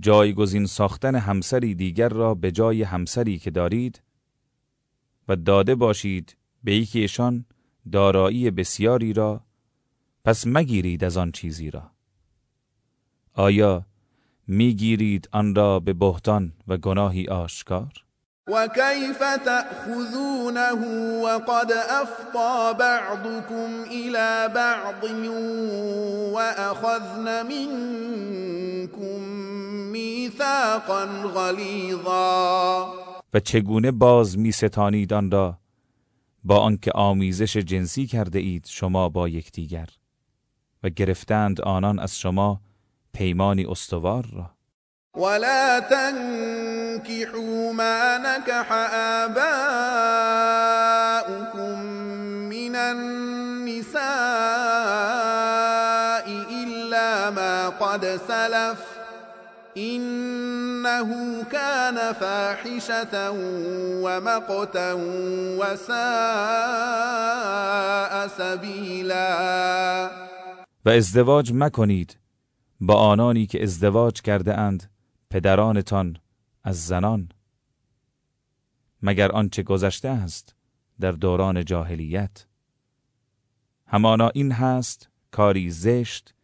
جایگزین ساختن همسری دیگر را به جای همسری که دارید و داده باشید به یکی ایشان دارایی بسیاری را پس مگیرید از آن چیزی را. آیا می‌گیرید آن را به بهتان و گناهی آشکار؟ وكيف تأخذونه وقد أفضى بعضكم إلى بعض وأخذن منكم میثاقا غلیظا. و چگونه باز می ستانید آن را؟ با آنکه آمیزش جنسی کرده اید شما با یکدیگر. و گرفتند آنان از شما پیمانی استوار را. ولا تنكحوا ما نكح آباؤكم من النساء إلا ما قد سلف إنه كان فاحشة ومقتا وساء سبيلا. و ازدواج مکنید با آنانی که ازدواج کرده اند پدرانتان از زنان. مگر آنچه گذشته است در دوران جاهلیت؟ همانا این هست کاری زشت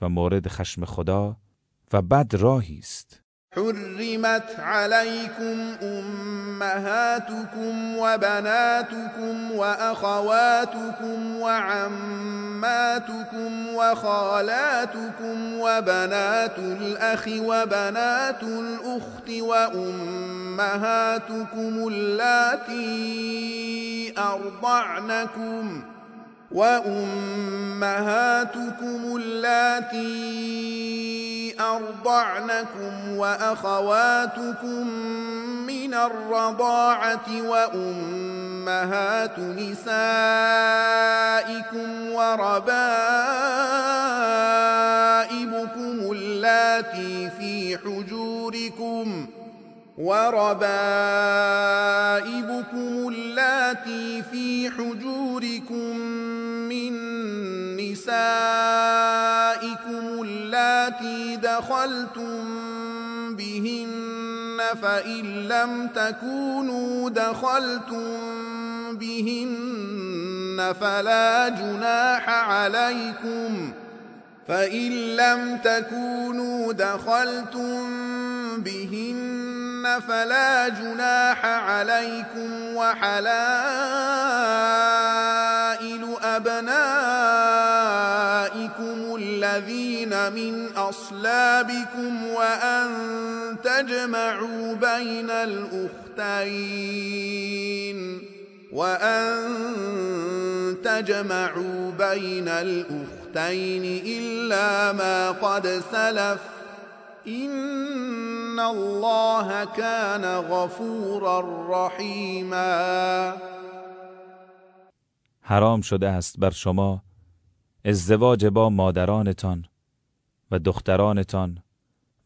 و مورد خشم خدا و بد راهی است. حرمت عليكم أمهاتكم وبناتكم وأخواتكم وعماتكم وخالاتكم وبنات الأخ وبنات الأخت وأمهاتكم اللاتي أرضعنكم ۖ وأمهاتكم اللاتي أرضعنكم وأخواتكم من الرضاعة وأمهات نسائكم وربائبكم اللاتي في حجوركم وربائبكم اللاتي في حجوركم من نسائكم اللاتي دخلتم بهن فإن لم تكونوا دخلتم بهن فلا جناح عليكم فإن لم تكونوا دخلتم بهن فلا جناح عليكم وحلائل أبنائكم الذين من أصلابكم وأن تجمعوا بين الأختين وأن تجمعوا بين الأختين إلا ما قد سلف این الله كان غفورا رحیما حرام شده است بر شما ازدواج با مادرانتان و دخترانتان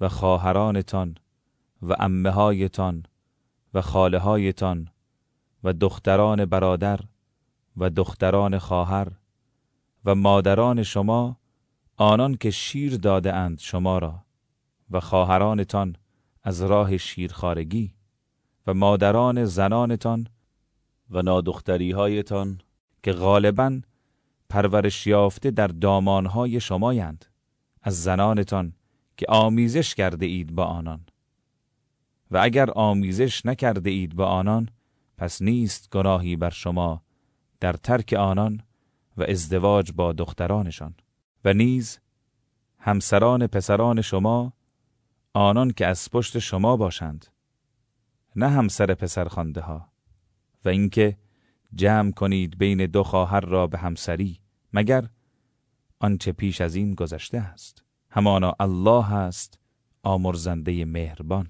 و خواهرانتان و امههایتان و خاله هایتان و دختران برادر و دختران خواهر و مادران شما آنان که شیر داده اند شما را و خواهرانتان از راه شیرخارگی و مادران زنانتان و نادختریهایتان که غالبا پرورش یافته در دامانهای شمایند از زنانتان که آمیزش کرده اید با آنان. و اگر آمیزش نکرده اید با آنان پس نیست گناهی بر شما در ترک آنان و ازدواج با دخترانشان. و نیز همسران پسران شما آنان که از پشت شما باشند نه همسر پسرخوانده ها. و اینکه جمع کنید بین دو خواهر را به همسری مگر آنچه پیش از این گذشته است. همانا الله است آمرزنده مهربان.